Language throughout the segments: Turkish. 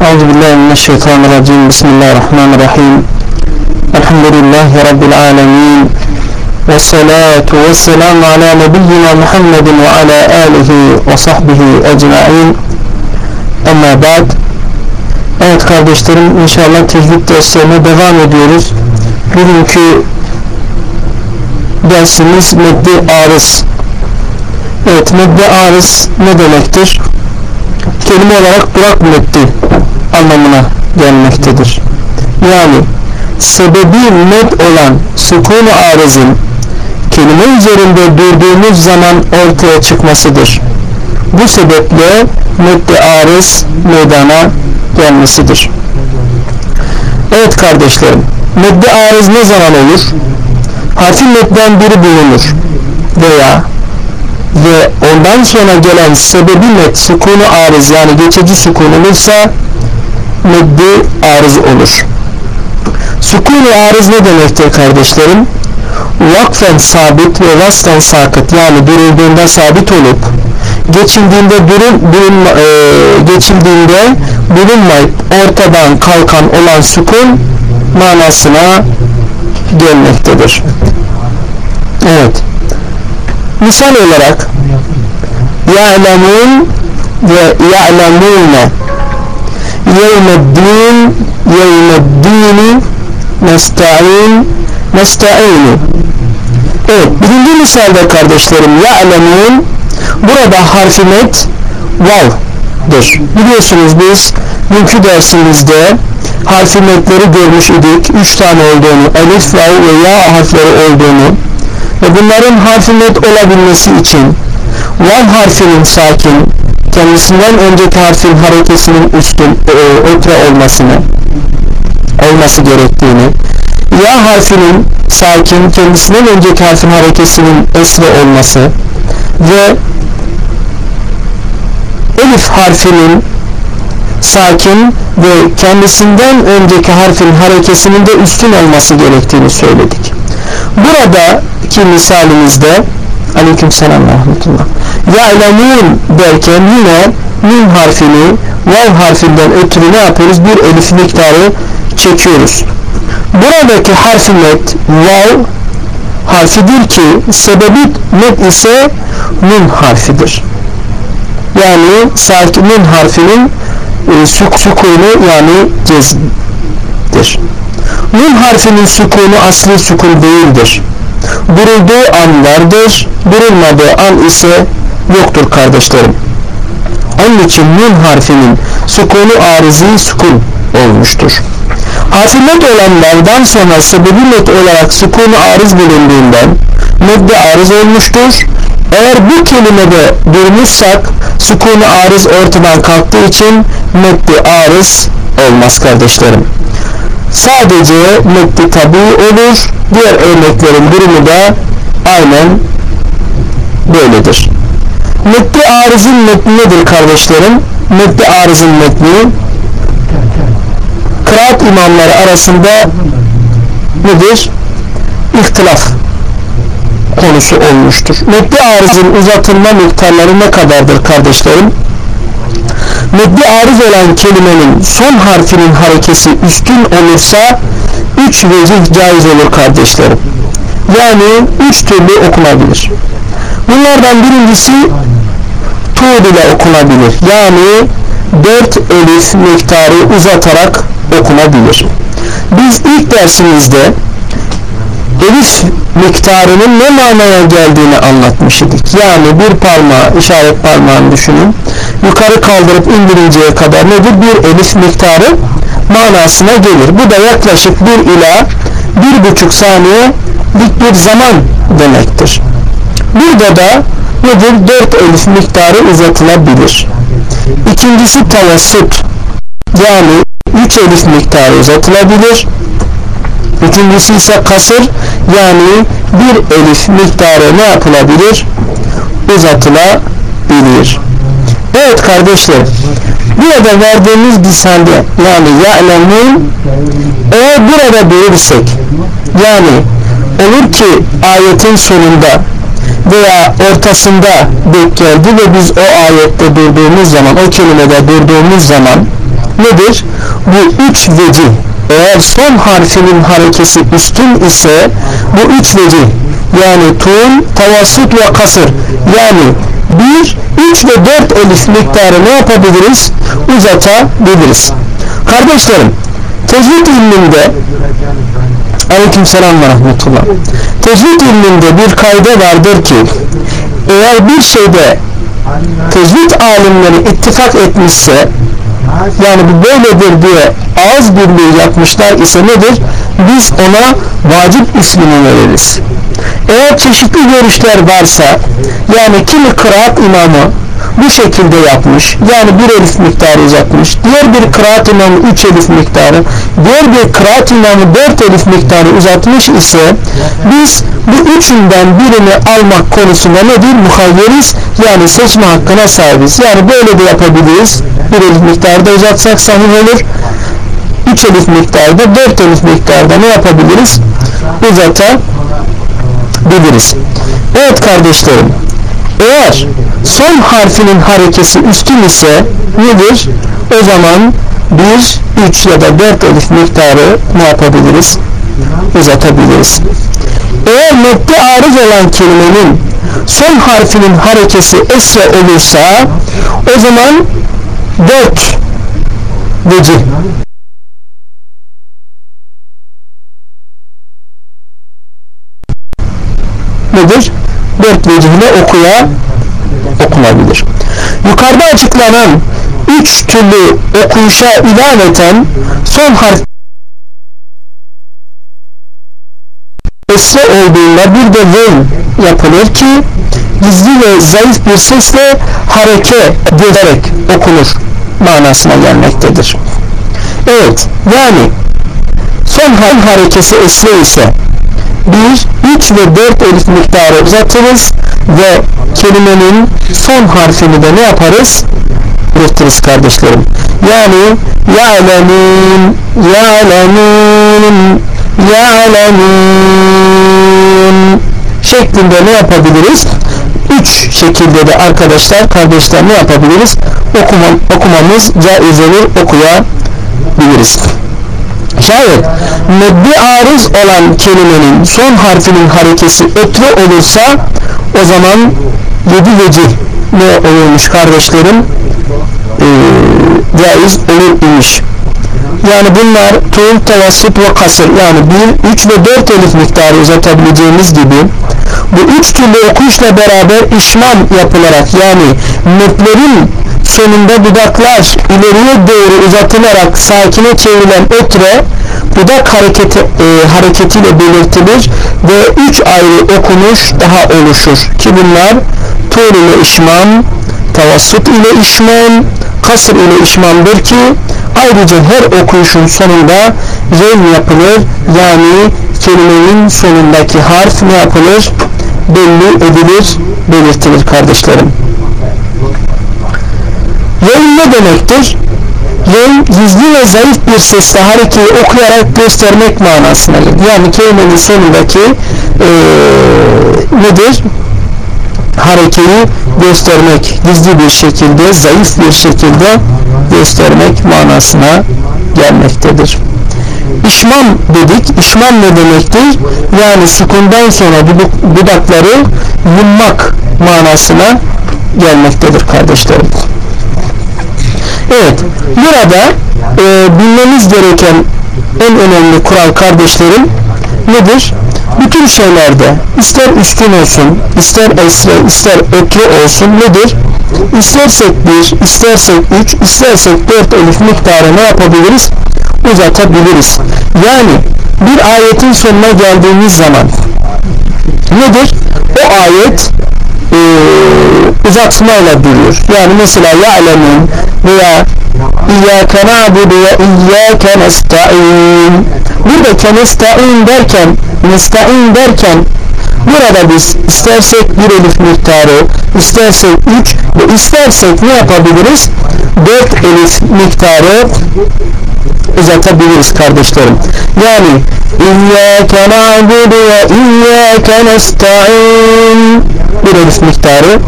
أعوذ بالله من الشيطان الرجيم بسم الله الرحمن الرحيم الحمد لله رب العالمين والصلاة والسلام على نبينا محمد وعلى آله وصحبه أجمعين أما بعد Evet kardeşlerim inşallah tecvid derslerine devam ediyoruz. Bugünkü dersimiz meddi arız. Evet meddi arız ne demektir? Kelime olarak durak meddi anlamına gelmektedir. Yani sebebi med olan sukun arızın kelime üzerinde durduğumuz zaman ortaya çıkmasıdır. Bu sebeple meddi arız meydana gelmesidir. Evet kardeşlerim, meddi arız ne zaman olur? Harfi medden biri bulunur veya ve ondan sonra gelen sebebi med sukunu arız yani geçici sukun olursa meddi arız olur. Sukunu arız ne demektir kardeşlerim? Vakfen sabit ve vasfen sakıt yani durulduğunda sabit olup geçildiğinde durun, bulun, e, geçildiğinde bulunmayıp ortadan kalkan olan sukun manasına gelmektedir. Evet. Misal olarak ya'lemun ve ya'lemune yevmeddin yevmeddini nesta'in nesta'inu Evet birinci misalde kardeşlerim ya'lemun burada harfi met vav'dır. Biliyorsunuz biz bugünkü dersimizde harfi metleri görmüş idik. Üç tane olduğunu, elif, vav ve ya harfleri olduğunu ve bunların harfi met olabilmesi için vav harfinin sakin, kendisinden önceki harfin harekesinin üstün, e, ötre olmasını olması gerektiğini ya harfinin sakin, kendisinden önceki harfin harekesinin esre olması ve elif harfinin sakin ve kendisinden önceki harfin harekesinin de üstün olması gerektiğini söyledik. Buradaki misalimizde aleyküm selam rahmetullah ya'lemun derken yine mim harfini vav harfinden ötürü ne yapıyoruz? Bir elif miktarı çekiyoruz. Buradaki harfi met vav harfidir ki sebebi met ise nun harfidir. Yani sakinin harfinin e, suk sukunu yani cezdir. Nun harfinin sukunu asli sukun değildir. Durulduğu an vardır, durulmadığı an ise yoktur kardeşlerim. Onun için nun harfinin sukunu arızi sukun olmuştur. Harfimet olanlardan sonra sebebi met olarak sukunu arız bulunduğundan medde arız olmuştur. Eğer bu kelimede durmuşsak sukunu arız ortadan kalktığı için medde arız olmaz kardeşlerim. Sadece medde tabi olur. Diğer örneklerin durumu da aynen böyledir. Medde arızın metni nedir kardeşlerim? Medde arızın metni kıraat imamları arasında nedir? İhtilaf konusu olmuştur. Meddi arızın uzatılma miktarları ne kadardır kardeşlerim? Meddi arız olan kelimenin son harfinin harekesi üstün olursa üç vecih caiz olur kardeşlerim. Yani üç türlü okunabilir. Bunlardan birincisi tuğd ile okunabilir. Yani dört elif miktarı uzatarak okunabilir. Biz ilk dersimizde elif miktarının ne manaya geldiğini anlatmıştık. Yani bir parmağı, işaret parmağını düşünün. Yukarı kaldırıp indirinceye kadar nedir? Bir elif miktarı manasına gelir. Bu da yaklaşık bir ila bir buçuk saniyelik bir zaman demektir. Burada da nedir? Dört elif miktarı uzatılabilir. İkincisi tavassut. Yani üç elif miktarı uzatılabilir. Üçüncüsü ise kasır yani bir elif miktarı ne yapılabilir? Uzatılabilir. Evet kardeşler burada verdiğimiz misalde yani ya'lemun eğer burada durursak yani olur ki ayetin sonunda veya ortasında denk geldi ve biz o ayette durduğumuz zaman o kelimede durduğumuz zaman nedir? Bu üç veci eğer son harfinin harekesi üstün ise bu üç veci yani tuğun, tavasut ve kasır yani 1, 3 ve 4 elif miktarı ne yapabiliriz? Uzatabiliriz. Kardeşlerim, tecvid ilminde Aleyküm selam ve rahmetullah. Tecvid ilminde bir kayda vardır ki eğer bir şeyde tecvid alimleri ittifak etmişse yani bu böyledir diye ağız birliği yapmışlar ise nedir? Biz ona vacip ismini veririz. Eğer çeşitli görüşler varsa yani kimi kıraat imamı bu şekilde yapmış. Yani bir elif miktarı uzatmış. Diğer bir kıraat imamı üç elif miktarı. Diğer bir kıraat imamı dört elif miktarı uzatmış ise biz bu üçünden birini almak konusunda nedir? Muhayyeriz. Yani seçme hakkına sahibiz. Yani böyle de yapabiliriz. Bir elif miktarda uzatsak sahih olur. 3 elif miktarda 4 elif miktarda ne yapabiliriz? Uzatabiliriz. Evet kardeşlerim eğer son harfinin harekesi üstün ise nedir? O zaman 1, 3 ya da 4 elif miktarı ne yapabiliriz? Uzatabiliriz. Eğer nokta arız olan kelimenin son harfinin harekesi esre olursa o zaman 4 vecih nedir? Dört vecihle okuya okunabilir. Yukarıda açıklanan üç türlü okuyuşa ilaveten son harf esre olduğunda bir de vön yapılır ki gizli ve zayıf bir sesle hareke ederek okunur manasına gelmektedir. Evet yani son harf harekesi esre ise 1, 3 ve 4 elif miktarı uzatırız ve kelimenin son harfini de ne yaparız? üretiriz kardeşlerim. Yani ya'lemin, ya'lemin, ya'lemin şeklinde ne yapabiliriz? Üç şekilde de arkadaşlar, kardeşler ne yapabiliriz? Okuma, okumamız caiz olur, okuyabiliriz. Şayet meddi arız olan kelimenin son harfinin harekesi ötre olursa o zaman yedi vecih ne olurmuş kardeşlerim? Ee, caiz olur imiş. Yani bunlar tuğul, tevassit ve kasır. Yani 1, 3 ve 4 elif miktarı uzatabileceğimiz gibi bu üç türlü okuyuşla beraber işmam yapılarak yani netlerin sonunda dudaklar ileriye doğru uzatılarak sakine çevrilen ötre dudak hareketi, e, hareketiyle belirtilir ve üç ayrı okunuş daha oluşur ki bunlar tuğul ile işmam, tavassut ile işmam, kasır ile işmamdır ki ayrıca her okuyuşun sonunda reyn yapılır yani kelimenin sonundaki harf ne yapılır? Belli edilir belirtilir kardeşlerim reyn ne demektir? Reyn gizli ve zayıf bir sesle harekeyi okuyarak göstermek manasına gelir. Yani kelimenin sonundaki ee, nedir? Harekeyi göstermek gizli bir şekilde zayıf bir şekilde göstermek manasına gelmektedir. İşmam dedik. İşmam ne demektir? Yani sükundan sonra dudakları yummak manasına gelmektedir kardeşlerim evet burada e, bilmemiz gereken en önemli kural kardeşlerim nedir? Bütün şeylerde ister üstün olsun ister esre ister ötre olsun nedir? İstersek bir istersek üç istersek dört elif miktarı ne yapabiliriz? Uzatabiliriz. Yani bir ayetin sonuna geldiğimiz zaman nedir? O ayet e, uzatmayla duruyor yani mesela ya'lemin veya İyyâke na'budu ve iyyâke nesta'in Burada nesta'in derken nesta'in derken burada biz istersek bir elif miktarı istersek üç ve istersek ne yapabiliriz? Dört elif miktarı uzatabiliriz kardeşlerim. Yani İyyâke na'budu ve iyyâke nesta'in bir elif miktarı.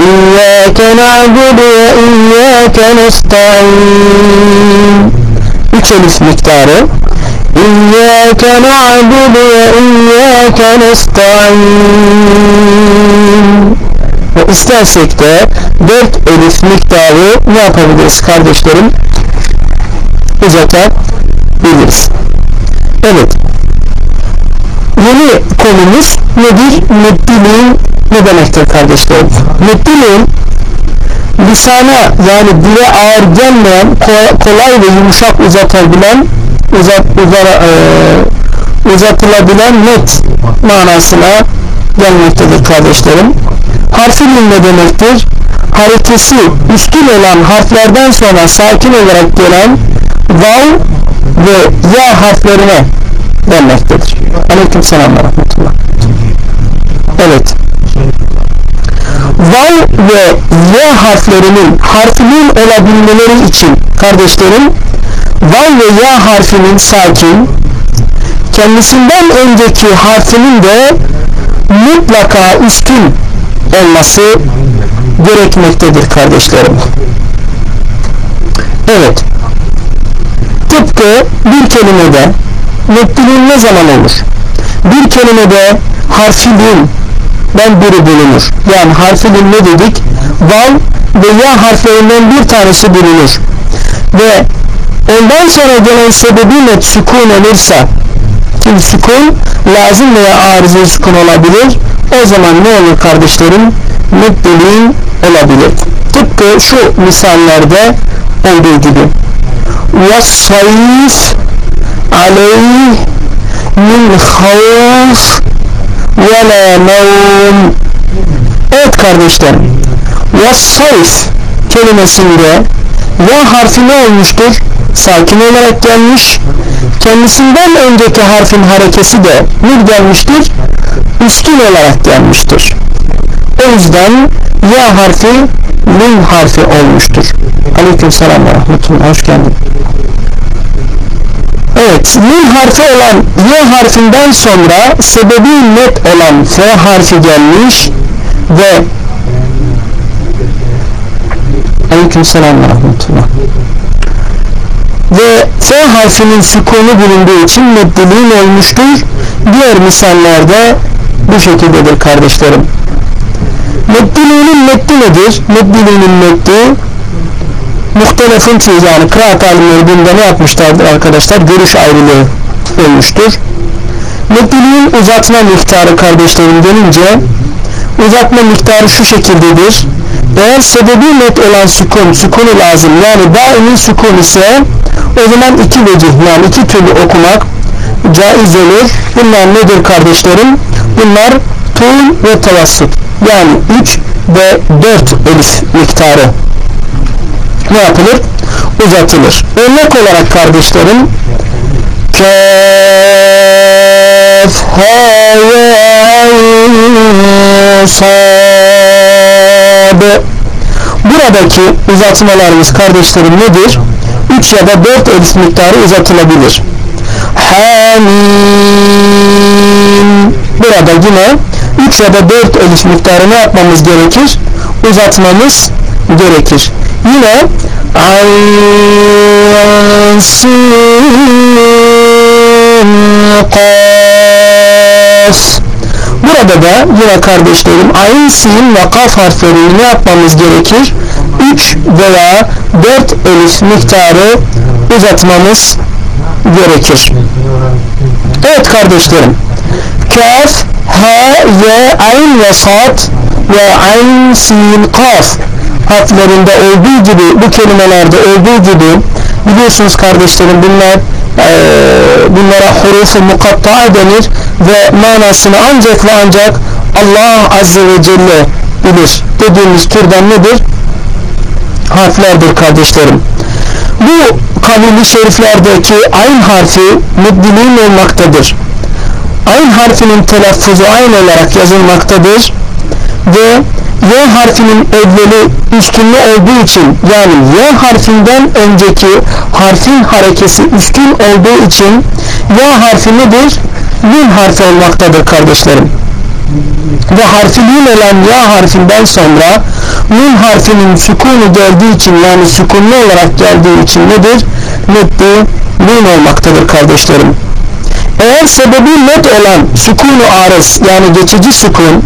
İyyâke na'budu ve iyyâke nesta'in üç elif miktarı. İyyâke na'budu ve iyyâke nesta'in ve de dört elif miktarı ne yapabiliriz kardeşlerim uzatabiliriz evet yeni konumuz nedir? Müddiliğin ne demektir kardeşlerim? Müddiliğin lisana yani dile ağır gelmeyen kolay ve yumuşak uzatabilen uzat, uzara, e, uzatılabilen net manasına gelmektedir kardeşlerim. Harfi ne demektir? Harekesi üstün olan harflerden sonra sakin olarak gelen vav ve ya harflerine denmektedir. Aleyküm selam ve. Evet. Vav ve Y harflerinin harfinin olabilmeleri için kardeşlerim Vav ve Y harfinin sakin kendisinden önceki harfinin de mutlaka üstün olması gerekmektedir kardeşlerim. Evet. Tıpkı bir kelimede mutluluğun ne zaman olur? Bir kelimede harfinin ben biri bulunur. Yani harfinin ne dedik? Val ve ya harflerinden bir tanesi bulunur. Ve ondan sonra gelen sebebiyle sükun olursa kim sükun lazım veya arıza sükun olabilir. O zaman ne olur kardeşlerim? Müddeliğin olabilir. Tıpkı şu misallerde olduğu gibi. وَالصَّيْفِ عَلَيْهِ مِنْ خَوْفٍ وَلَا نَوْمٍ Evet kardeşlerim. وَالصَّيْفِ kelimesinde ya harfi ne olmuştur? Sakin olarak gelmiş. Kendisinden önceki harfin harekesi de ne gelmiştir? Üstün olarak gelmiştir. o yüzden ya harfi min harfi olmuştur. Aleyküm selam ve rahmetullah. Hoş geldin. Evet, min harfi olan y harfinden sonra sebebi net olan f harfi gelmiş ve Aleyküm selam ve rahmetullah. Ve f harfinin sükunu bulunduğu için meddiliğin olmuştur. Diğer misallerde bu şekildedir kardeşlerim. Meddiliğinin meddi nedir? Meddiliğinin meddi muhtelefin fiil yani kıraat alimleri bunda ne yapmışlardır arkadaşlar? Görüş ayrılığı olmuştur. Meddiliğin uzatma miktarı kardeşlerim denince uzatma miktarı şu şekildedir. Eğer sebebi net olan sükun, sükunu lazım yani daimi sükun ise o zaman iki vecih yani iki türlü okumak caiz olur. Bunlar nedir kardeşlerim? Bunlar tuğul ve tavassut. Yani 3 ve 4 elif miktarı ne yapılır? Uzatılır. Örnek olarak kardeşlerim kef sad buradaki uzatmalarımız kardeşlerim nedir? 3 ya da 4 elif miktarı uzatılabilir. Hamim burada yine 3 ya da 4 elif miktarı ne yapmamız gerekir? Uzatmamız gerekir. Yine Qas Burada da yine kardeşlerim ayn, sin ve kaf harflerini ne yapmamız gerekir? 3 veya 4 elif miktarı uzatmamız gerekir. Evet kardeşlerim. Kaf, ha, ye, ayn ve sad ve ayn, sin, kaf harflerinde olduğu gibi bu kelimelerde olduğu gibi biliyorsunuz kardeşlerim bunlar e, bunlara hurufu mukatta denir ve manasını ancak ve ancak Allah Azze ve Celle bilir. Dediğimiz türden nedir? harflerdir kardeşlerim. Bu kavili şeriflerdeki ayn harfi müddiliğin olmaktadır ayn harfinin telaffuzu ayn olarak yazılmaktadır ve Y harfinin evveli üstünlü olduğu için yani Y harfinden önceki harfin harekesi üstün olduğu için Y harfi nedir? Lün harfi olmaktadır kardeşlerim. Ve harfi lün olan Ya harfinden sonra Nun harfinin sükunu geldiği için yani sükunlu olarak geldiği için nedir? Meddi nun olmaktadır kardeşlerim Eğer sebebi net olan sukunu arız yani geçici sukun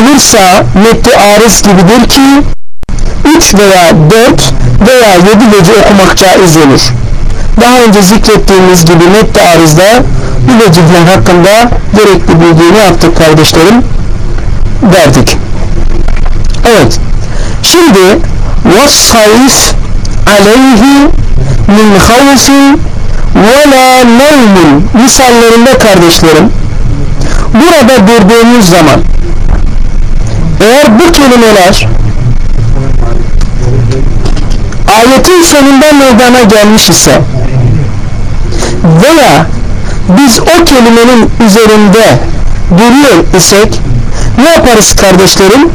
olursa metli arız gibidir ki 3 veya 4 veya 7 gece okumak caiz olur. Daha önce zikrettiğimiz gibi metli arızda bu vecihler hakkında gerekli bilgiyi yaptık kardeşlerim verdik. Evet. Şimdi وَالصَّيْفِ عَلَيْهِ min havfin ve la misallerinde kardeşlerim burada durduğumuz zaman eğer bu kelimeler ayetin sonunda meydana gelmiş ise veya biz o kelimenin üzerinde duruyor isek ne yaparız kardeşlerim?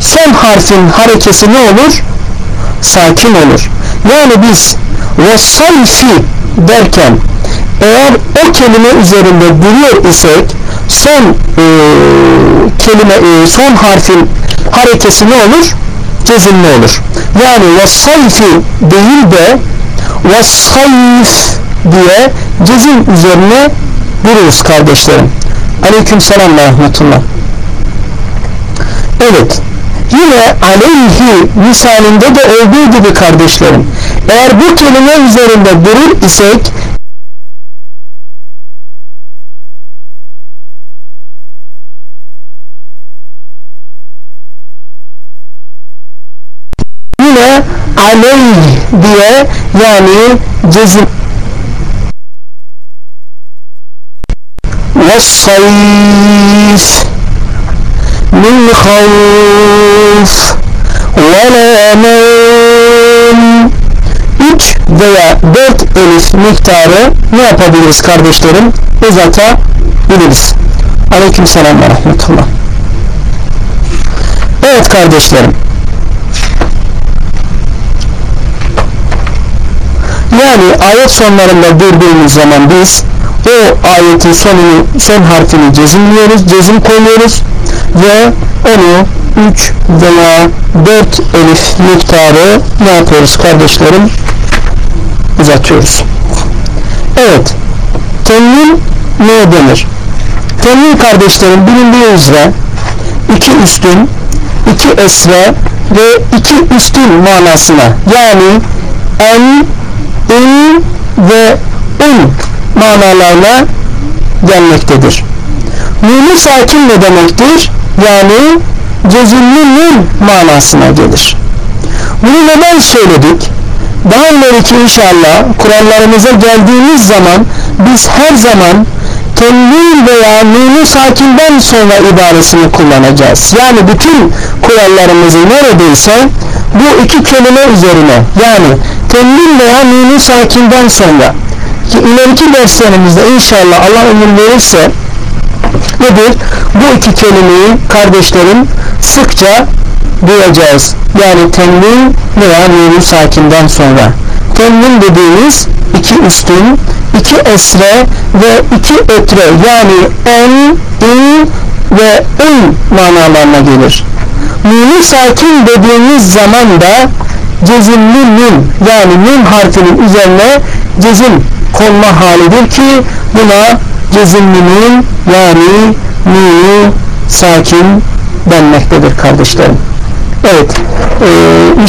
Son harfin harekesi ne olur? Sakin olur. Yani biz vesayfi derken eğer o kelime üzerinde duruyor isek son e, kelime e, son harfin harekesi ne olur? Cezimli olur? Yani vesayfi değil de vesayf diye cezim üzerine dururuz kardeşlerim. Aleyküm selam ve rahmetullah. Evet. Yine aleyhi misalinde de olduğu gibi kardeşlerim eğer bu kelime üzerinde durur isek yine aleyh diye yani cezim والصيف من خوف ولا نوم 3 veya 4 elif miktarı ne yapabiliriz kardeşlerim? Uzatabiliriz aleyküm selam ve rahmetullah. Evet kardeşlerim. Yani ayet sonlarında durduğumuz zaman biz o ayetin sonunu, son harfini cezimliyoruz, cezim koyuyoruz ve onu 3 veya 4 elif miktarı ne yapıyoruz kardeşlerim? Uzatıyoruz. Evet. Tenvin ne denir? Tenvin kardeşlerim bilindiği üzere iki üstün, iki esre ve iki üstün manasına yani en, in ve un manalarına gelmektedir. Nunu sakin ne demektir? Yani cezimli manasına gelir. Bunu neden söyledik? Daha ileriki inşallah Kur'anlarımıza geldiğimiz zaman biz her zaman tenvin veya nunu sakinden sonra ibaresini kullanacağız. Yani bütün Kur'anlarımızı neredeyse bu iki kelime üzerine yani tenvin veya nunu sakinden sonra ki ileriki derslerimizde inşallah Allah ömür verirse nedir? Bu iki kelimeyi kardeşlerim sıkça duyacağız. Yani tenvin veya nuru sakinden sonra. Tenvin dediğimiz iki üstün, iki esre ve iki etre yani en, in ve in manalarına gelir. Nunu sakin dediğimiz zaman da cezimli min yani min harfinin üzerine cezim konma halidir ki buna cezimli min yani nunu sakin denmektedir kardeşlerim. Evet. Ee,